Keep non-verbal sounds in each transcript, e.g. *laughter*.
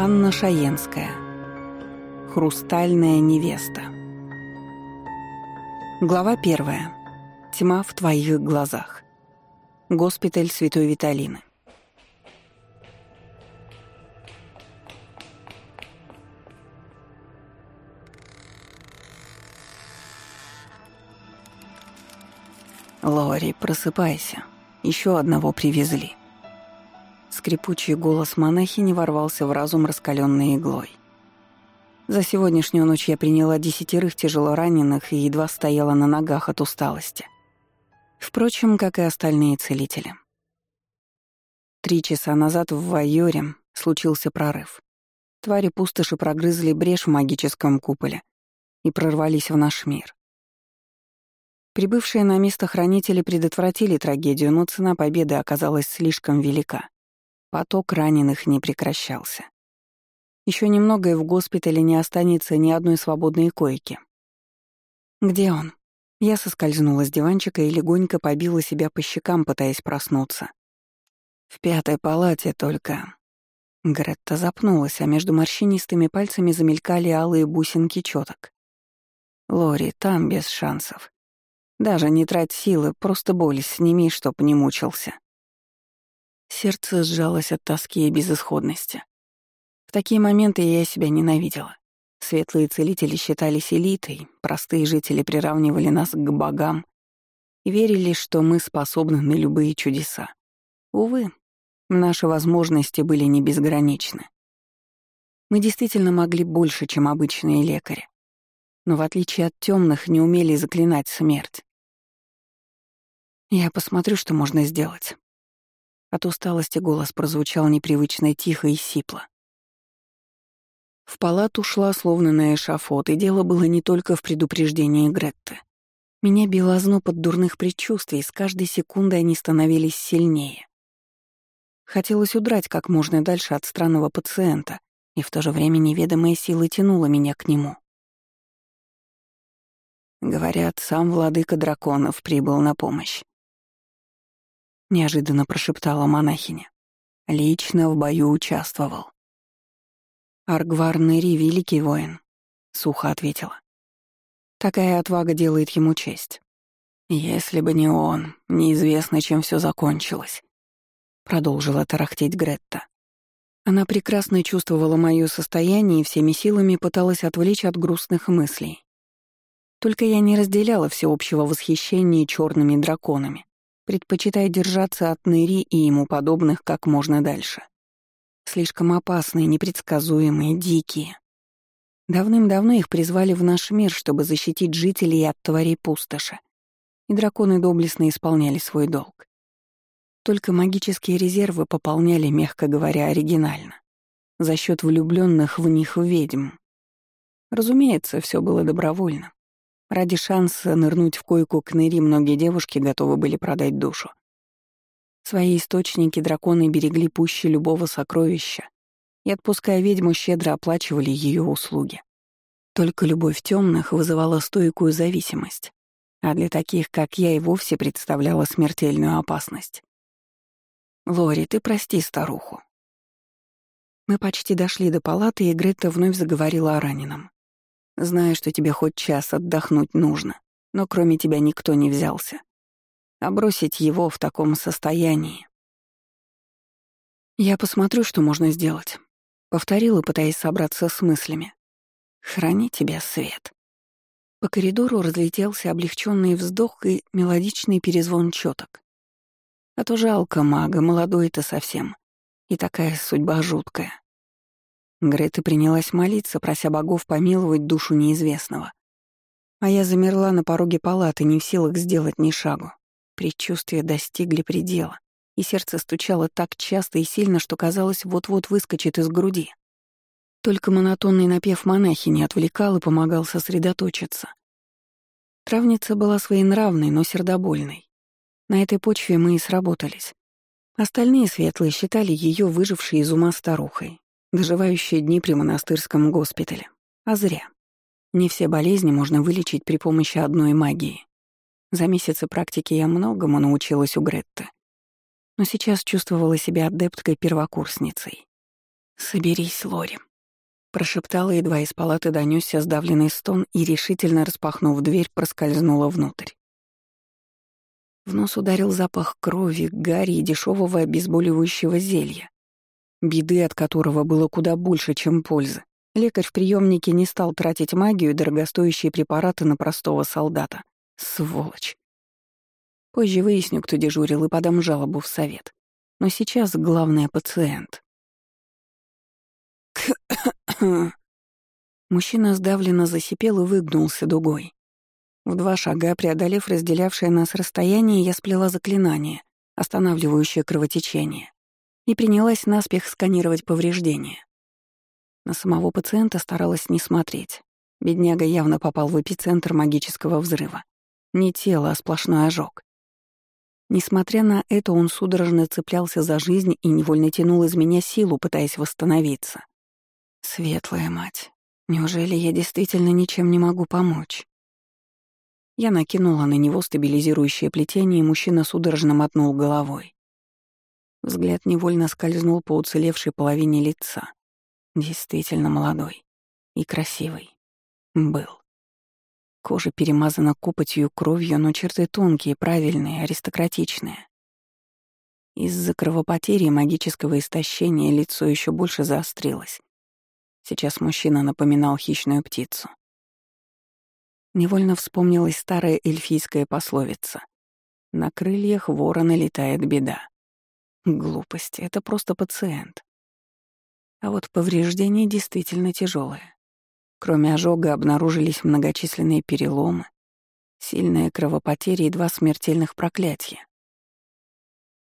Анна Шаенская. Хрустальная невеста. Глава первая. Тьма в твоих глазах. Госпиталь Святой Виталины. Лори, просыпайся. Еще одного привезли. Скрипучий голос монахини ворвался в разум раскаленной иглой. За сегодняшнюю ночь я приняла десятерых тяжело раненых и едва стояла на ногах от усталости. Впрочем, как и остальные целители. Три часа назад в Вайоре случился прорыв. Твари пустоши прогрызли брешь в магическом куполе и прорвались в наш мир. Прибывшие на место хранители предотвратили трагедию, но цена победы оказалась слишком велика. Поток раненых не прекращался. Еще немного, и в госпитале не останется ни одной свободной койки. «Где он?» Я соскользнула с диванчика и легонько побила себя по щекам, пытаясь проснуться. «В пятой палате только...» Гретта запнулась, а между морщинистыми пальцами замелькали алые бусинки чёток. «Лори, там без шансов. Даже не трать силы, просто боль сними, чтоб не мучился». Сердце сжалось от тоски и безысходности. В такие моменты я себя ненавидела. Светлые целители считались элитой, простые жители приравнивали нас к богам и верили, что мы способны на любые чудеса. Увы, наши возможности были не безграничны. Мы действительно могли больше, чем обычные лекари. Но в отличие от темных, не умели заклинать смерть. Я посмотрю, что можно сделать. От усталости голос прозвучал непривычно тихо и сипло. В палату шла словно на эшафот, и дело было не только в предупреждении Гретты. Меня било озноб от дурных предчувствий, с каждой секундой они становились сильнее. Хотелось удрать как можно дальше от странного пациента, и в то же время неведомая сила тянула меня к нему. Говорят, сам владыка драконов прибыл на помощь. — неожиданно прошептала монахиня. «Лично в бою участвовал». «Аргвар Нери — великий воин», — сухо ответила. «Такая отвага делает ему честь. Если бы не он, неизвестно, чем все закончилось», — продолжила тарахтеть Гретта. Она прекрасно чувствовала мое состояние и всеми силами пыталась отвлечь от грустных мыслей. Только я не разделяла всеобщего восхищения черными драконами предпочитая держаться от Нэри и ему подобных как можно дальше. Слишком опасные, непредсказуемые, дикие. Давным-давно их призвали в наш мир, чтобы защитить жителей от тварей пустоши. И драконы доблестно исполняли свой долг. Только магические резервы пополняли, мягко говоря, оригинально. За счет влюбленных в них ведьм. Разумеется, все было добровольно. Ради шанса нырнуть в койку к Нэри многие девушки готовы были продать душу. Свои источники драконы берегли пуще любого сокровища и, отпуская ведьму, щедро оплачивали ее услуги. Только любовь темных вызывала стойкую зависимость, а для таких, как я, и вовсе представляла смертельную опасность. «Лори, ты прости старуху». Мы почти дошли до палаты, и Гретта вновь заговорила о раненом. Знаю, что тебе хоть час отдохнуть нужно, но кроме тебя никто не взялся. А бросить его в таком состоянии... Я посмотрю, что можно сделать. Повторила, пытаясь собраться с мыслями. Храни тебя, свет. По коридору разлетелся облегченный вздох и мелодичный перезвон чёток. А то жалко мага, молодой-то совсем. И такая судьба жуткая. Грета принялась молиться, прося богов помиловать душу неизвестного. А я замерла на пороге палаты, не в силах сделать ни шагу. Предчувствия достигли предела, и сердце стучало так часто и сильно, что казалось, вот-вот выскочит из груди. Только монотонный напев монахи не отвлекал и помогал сосредоточиться. Травница была своенравной, но сердобольной. На этой почве мы и сработались. Остальные светлые считали ее выжившей из ума старухой, доживающие дни при монастырском госпитале. А зря. Не все болезни можно вылечить при помощи одной магии. За месяцы практики я многому научилась у Гретты. Но сейчас чувствовала себя адепткой-первокурсницей. «Соберись, Лори», — прошептала, едва из палаты донёсся сдавленный стон и, решительно распахнув дверь, проскользнула внутрь. В нос ударил запах крови, гари и дешевого обезболивающего зелья, беды от которого было куда больше, чем пользы. Лекарь в приемнике не стал тратить магию и дорогостоящие препараты на простого солдата. Сволочь. Позже выясню, кто дежурил, и подам жалобу в совет. Но сейчас главное — пациент. *coughs* Мужчина сдавленно засипел и выгнулся дугой. В два шага, преодолев разделявшее нас расстояние, я сплела заклинание, останавливающее кровотечение, и принялась наспех сканировать повреждения. На самого пациента старалась не смотреть. Бедняга явно попал в эпицентр магического взрыва. Не тело, а сплошной ожог. Несмотря на это, он судорожно цеплялся за жизнь и невольно тянул из меня силу, пытаясь восстановиться. Светлая мать, неужели я действительно ничем не могу помочь? Я накинула на него стабилизирующее плетение, и мужчина судорожно мотнул головой. Взгляд невольно скользнул по уцелевшей половине лица. Действительно молодой и красивый. Был. Кожа перемазана копотью кровью, но черты тонкие, правильные, аристократичные. Из-за кровопотери и магического истощения лицо еще больше заострилось. Сейчас мужчина напоминал хищную птицу. Невольно вспомнилась старая эльфийская пословица. «На крыльях ворона летает беда». Глупости, это просто пациент. А вот повреждения действительно тяжелые. Кроме ожога обнаружились многочисленные переломы, сильная кровопотеря и два смертельных проклятия.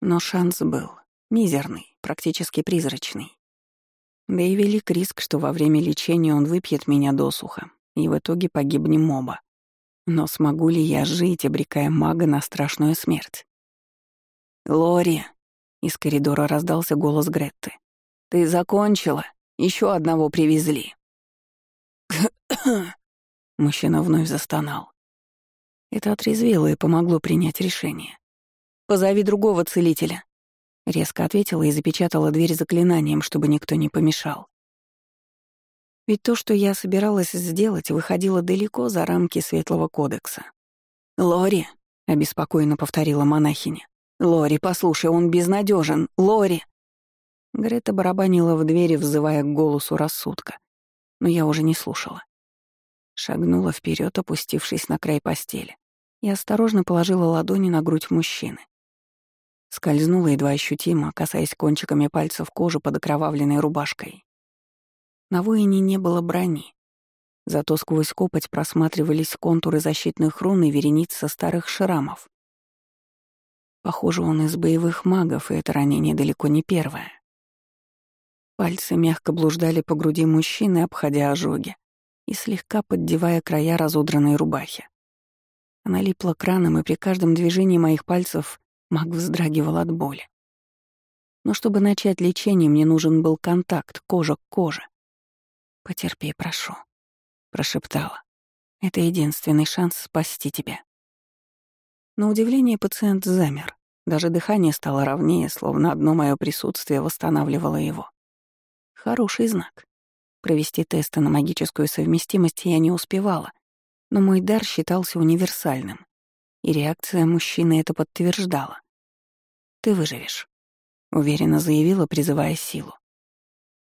Но шанс был мизерный, практически призрачный. Да и велик риск, что во время лечения он выпьет меня досуха, и в итоге погибнем оба. Но смогу ли я жить, обрекая мага на страшную смерть? «Лори!» — из коридора раздался голос Гретты. «Ты закончила? Еще одного привезли». *coughs* Мужчина вновь застонал. Это отрезвило и помогло принять решение. «Позови другого целителя», Резко ответила и запечатала дверь заклинанием, чтобы никто не помешал. Ведь то, что я собиралась сделать, выходило далеко за рамки Светлого кодекса. «Лори», — обеспокоенно повторила монахиня, — «Лори, послушай, он безнадежен, Лори!» Грета барабанила в двери, взывая к голосу рассудка, но я уже не слушала. Шагнула вперед, опустившись на край постели, и осторожно положила ладони на грудь мужчины. Скользнула едва ощутимо, касаясь кончиками пальцев кожи под окровавленной рубашкой. На воине не было брони. Зато сквозь копоть просматривались контуры защитных рун и верениц старых шрамов. Похоже, он из боевых магов, и это ранение далеко не первое. Пальцы мягко блуждали по груди мужчины, обходя ожоги и слегка поддевая края разодранной рубахи. Она липла краном, и при каждом движении моих пальцев Маг вздрагивал от боли. Но чтобы начать лечение, мне нужен был контакт, кожа к коже. «Потерпи, прошу», — прошептала. «Это единственный шанс спасти тебя». На удивление пациент замер. Даже дыхание стало ровнее, словно одно мое присутствие восстанавливало его. Хороший знак. Провести тесты на магическую совместимость я не успевала, но мой дар считался универсальным и реакция мужчины это подтверждала. «Ты выживешь», — уверенно заявила, призывая силу.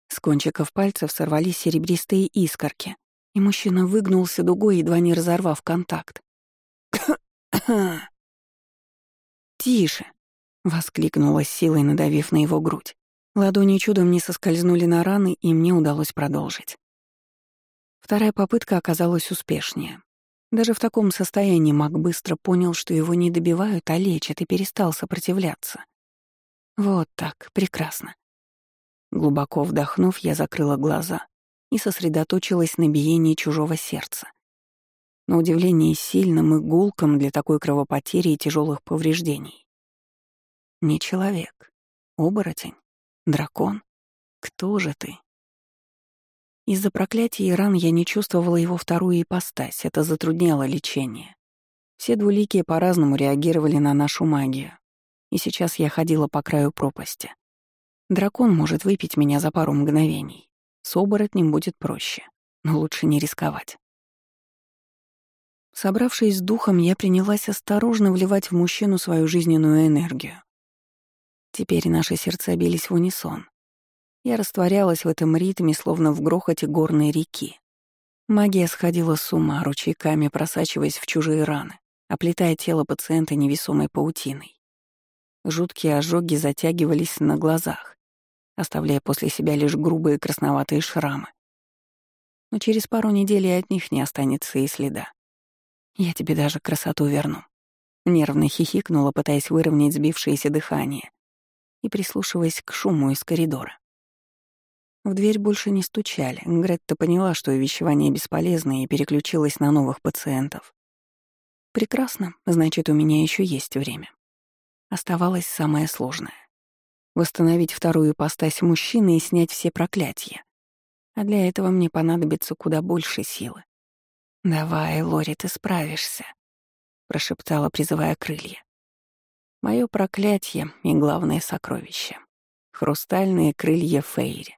С кончиков пальцев сорвались серебристые искорки, и мужчина выгнулся дугой, едва не разорвав контакт. «Тише!» — воскликнула силой, надавив на его грудь. Ладони чудом не соскользнули на раны, и мне удалось продолжить. Вторая попытка оказалась успешнее. Даже в таком состоянии маг быстро понял, что его не добивают, а лечат, и перестал сопротивляться. Вот так, прекрасно. Глубоко вдохнув, я закрыла глаза и сосредоточилась на биении чужого сердца. На удивление сильным и гулком для такой кровопотери и тяжелых повреждений. Не человек, оборотень, дракон. Кто же ты? Из-за проклятия и ран я не чувствовала его вторую ипостась, это затрудняло лечение. Все двуликие по-разному реагировали на нашу магию, и сейчас я ходила по краю пропасти. Дракон может выпить меня за пару мгновений. С оборотнем будет проще, но лучше не рисковать. Собравшись с духом, я принялась осторожно вливать в мужчину свою жизненную энергию. Теперь наши сердца бились в унисон. Я растворялась в этом ритме, словно в грохоте горной реки. Магия сходила с ума, ручейками просачиваясь в чужие раны, оплетая тело пациента невесомой паутиной. Жуткие ожоги затягивались на глазах, оставляя после себя лишь грубые красноватые шрамы. Но через пару недель и от них не останется и следа. Я тебе даже красоту верну. Нервно хихикнула, пытаясь выровнять сбившееся дыхание и прислушиваясь к шуму из коридора. В дверь больше не стучали. Гретта поняла, что увещевание бесполезно, и переключилась на новых пациентов. Прекрасно, значит, у меня еще есть время. Оставалось самое сложное — восстановить вторую ипостась мужчины и снять все проклятия. А для этого мне понадобится куда больше силы. «Давай, Лори, ты справишься», — прошептала, призывая крылья. Мое проклятие и главное сокровище — хрустальные крылья Фейри.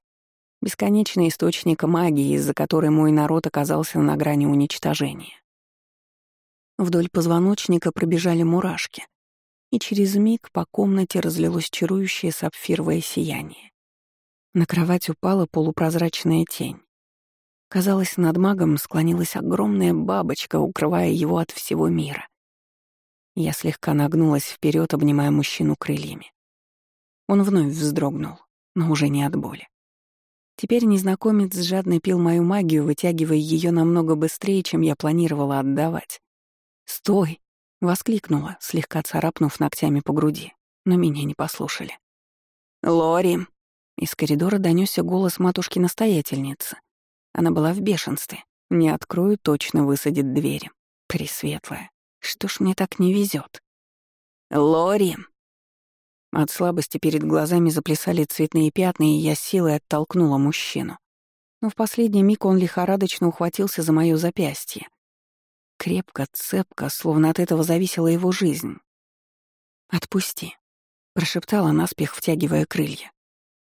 Бесконечный источник магии, из-за которой мой народ оказался на грани уничтожения. Вдоль позвоночника пробежали мурашки, и через миг по комнате разлилось чарующее сапфировое сияние. На кровать упала полупрозрачная тень. Казалось, над магом склонилась огромная бабочка, укрывая его от всего мира. Я слегка нагнулась вперед, обнимая мужчину крыльями. Он вновь вздрогнул, но уже не от боли. Теперь незнакомец жадно пил мою магию, вытягивая ее намного быстрее, чем я планировала отдавать. «Стой!» — воскликнула, слегка царапнув ногтями по груди, но меня не послушали. «Лори!» — из коридора донесся голос матушки-настоятельницы. Она была в бешенстве. Не открою, точно высадит двери. Пресветлая. Что ж мне так не везет? Лори! От слабости перед глазами заплясали цветные пятна, и я силой оттолкнула мужчину. Но в последний миг он лихорадочно ухватился за моё запястье. Крепко, цепко, словно от этого зависела его жизнь. «Отпусти», — прошептала наспех, втягивая крылья.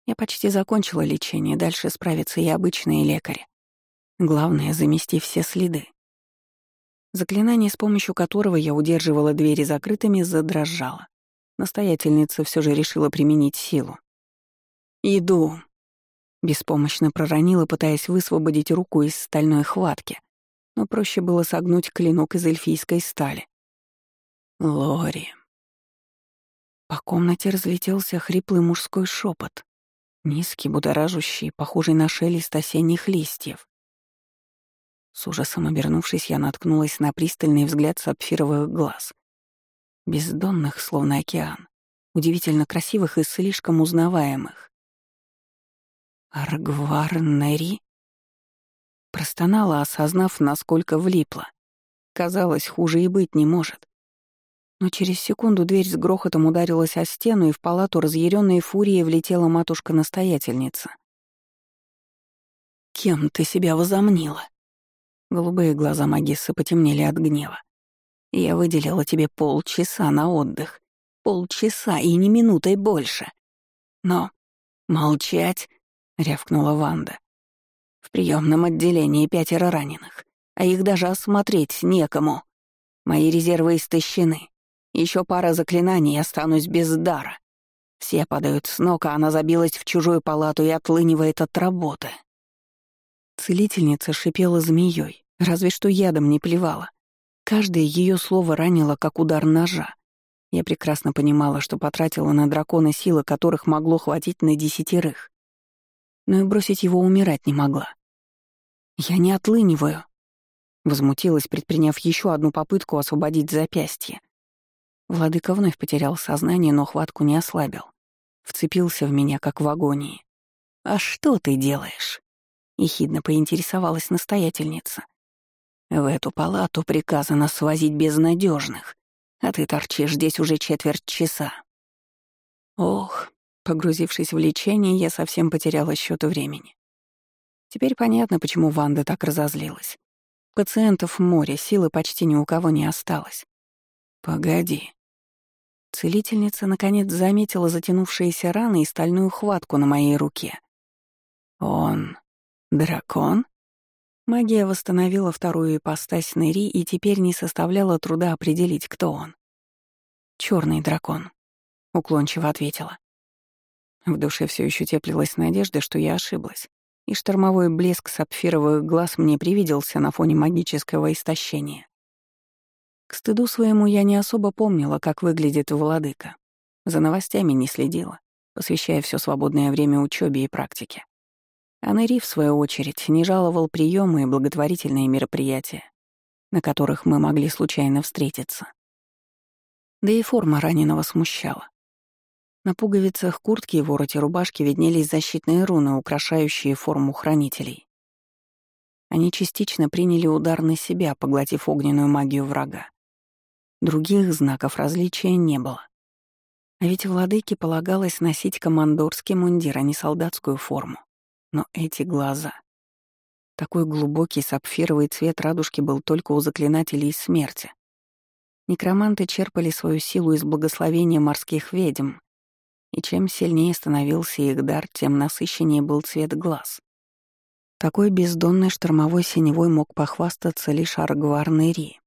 Я почти закончила лечение, дальше справятся и обычные лекари. Главное — замести все следы. Заклинание, с помощью которого я удерживала двери закрытыми, задрожало. Настоятельница все же решила применить силу. «Иду», — беспомощно проронила, пытаясь высвободить руку из стальной хватки, но проще было согнуть клинок из эльфийской стали. «Лори». По комнате разлетелся хриплый мужской шепот, низкий, будоражущий, похожий на шелест осенних листьев. С ужасом обернувшись, я наткнулась на пристальный взгляд сапфировых глаз. Бездонных, словно океан, удивительно красивых и слишком узнаваемых. «Аргвар Нери?» Простонала, осознав, насколько влипла. Казалось, хуже и быть не может. Но через секунду дверь с грохотом ударилась о стену, и в палату разъяренной фурией влетела матушка-настоятельница. «Кем ты себя возомнила?» Голубые глаза магиссы потемнели от гнева. «Я выделила тебе полчаса на отдых. Полчаса и ни минутой больше. Но молчать!» — рявкнула Ванда. «В приемном отделении пятеро раненых, а их даже осмотреть некому. Мои резервы истощены. Еще пара заклинаний, останусь без дара. Все падают с ног, а она забилась в чужую палату и отлынивает от работы». Целительница шипела змеей, Разве что ядом не плевала. Каждое ее слово ранило, как удар ножа. Я прекрасно понимала, что потратила на дракона силы, которых могло хватить на десятерых. Но и бросить его умирать не могла. «Я не отлыниваю», — возмутилась, предприняв еще одну попытку освободить запястье. Владыка вновь потерял сознание, но хватку не ослабил. Вцепился в меня, как в агонии. «А что ты делаешь?» — ехидно поинтересовалась настоятельница. В эту палату приказано свозить безнадежных, а ты торчишь здесь уже четверть часа. Ох, погрузившись в лечение, я совсем потеряла счет времени. Теперь понятно, почему Ванда так разозлилась. Пациентов море, силы почти ни у кого не осталось. Погоди. Целительница, наконец, заметила затянувшиеся раны и стальную хватку на моей руке. «Он... дракон?» Магия восстановила вторую ипостась Нэри и теперь не составляла труда определить, кто он. Черный дракон», — уклончиво ответила. В душе все еще теплилась надежда, что я ошиблась, и штормовой блеск сапфировых глаз мне привиделся на фоне магического истощения. К стыду своему я не особо помнила, как выглядит владыка. За новостями не следила, посвящая все свободное время учебе и практике. А Нэри, в свою очередь, не жаловал приемы и благотворительные мероприятия, на которых мы могли случайно встретиться. Да и форма раненого смущала. На пуговицах куртки и вороте рубашки виднелись защитные руны, украшающие форму хранителей. Они частично приняли удар на себя, поглотив огненную магию врага. Других знаков различия не было. А ведь владыке полагалось носить командорский мундир, а не солдатскую форму. Но эти глаза... Такой глубокий сапфировый цвет радужки был только у заклинателей смерти. Некроманты черпали свою силу из благословения морских ведьм, и чем сильнее становился их дар, тем насыщеннее был цвет глаз. Такой бездонной штормовой синевой мог похвастаться лишь Аргвар Ри.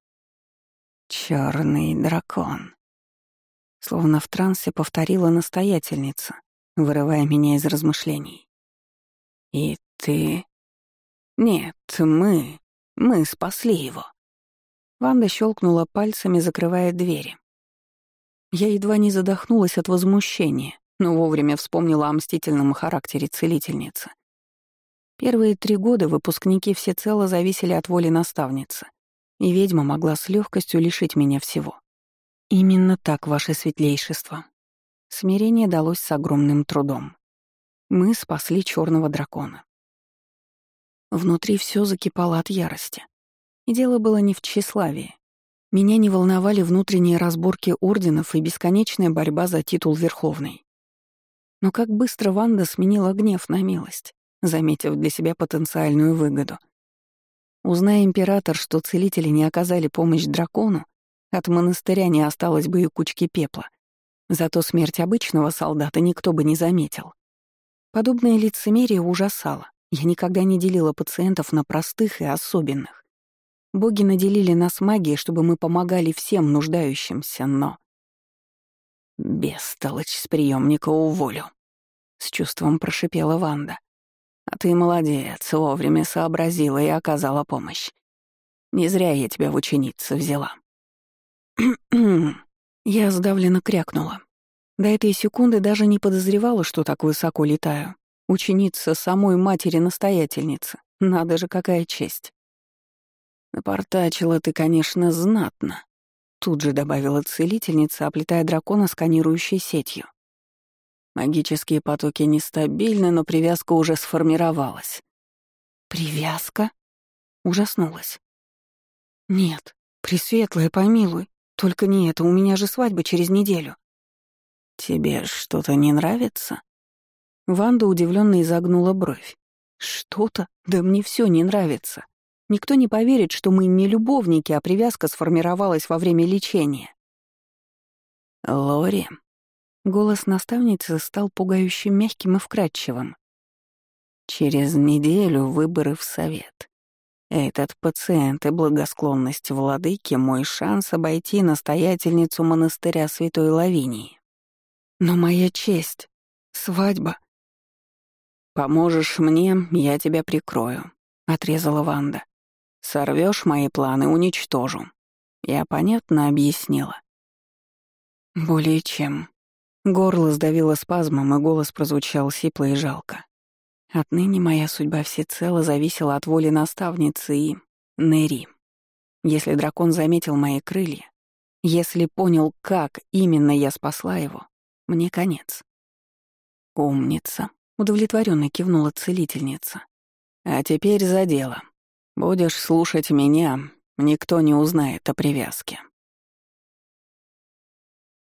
Черный дракон. Словно в трансе повторила настоятельница, вырывая меня из размышлений. «И ты...» «Нет, мы... мы спасли его». Ванда щелкнула пальцами, закрывая двери. Я едва не задохнулась от возмущения, но вовремя вспомнила о мстительном характере целительницы. Первые три года выпускники всецело зависели от воли наставницы — и ведьма могла с легкостью лишить меня всего. Именно так, ваше светлейшество. Смирение далось с огромным трудом. Мы спасли черного дракона. Внутри все закипало от ярости. И дело было не в тщеславии. Меня не волновали внутренние разборки орденов и бесконечная борьба за титул Верховной. Но как быстро Ванда сменила гнев на милость, заметив для себя потенциальную выгоду. Узная император, что целители не оказали помощь дракону, от монастыря не осталось бы и кучки пепла. Зато смерть обычного солдата никто бы не заметил. Подобное лицемерие ужасало. Я никогда не делила пациентов на простых и особенных. Боги наделили нас магией, чтобы мы помогали всем нуждающимся, но... «Бестолочь с приемника уволю», — с чувством прошипела Ванда. А ты молодец, вовремя сообразила и оказала помощь. Не зря я тебя в ученицы взяла. *clears throat* я сдавленно крякнула. До этой секунды даже не подозревала, что так высоко летаю. Ученица самой матери-настоятельницы. Надо же, какая честь. Напортачила ты, конечно, знатно. Тут же добавила целительница, оплетая дракона сканирующей сетью. Магические потоки нестабильны, но привязка уже сформировалась. «Привязка?» Ужаснулась. «Нет, Пресветлая, помилуй. Только не это, у меня же свадьба через неделю». «Тебе что-то не нравится?» Ванда удивленно изогнула бровь. «Что-то? Да мне все не нравится. Никто не поверит, что мы не любовники, а привязка сформировалась во время лечения». «Лори», Голос наставницы стал пугающе мягким и вкрадчивым. «Через неделю выборы в совет. Этот пациент и благосклонность владыки — мой шанс обойти настоятельницу монастыря Святой Лавинии. Но моя честь, свадьба. Поможешь мне, я тебя прикрою», — отрезала Ванда. Сорвешь мои планы, уничтожу. Я понятно объяснила. Более чем. Горло сдавило спазмом, и голос прозвучал сипло и жалко. Отныне моя судьба всецело зависела от воли наставницы и... Нери. Если дракон заметил мои крылья, если понял, как именно я спасла его, мне конец. «Умница», — удовлетворенно кивнула целительница. «А теперь за дело. Будешь слушать меня, никто не узнает о привязке».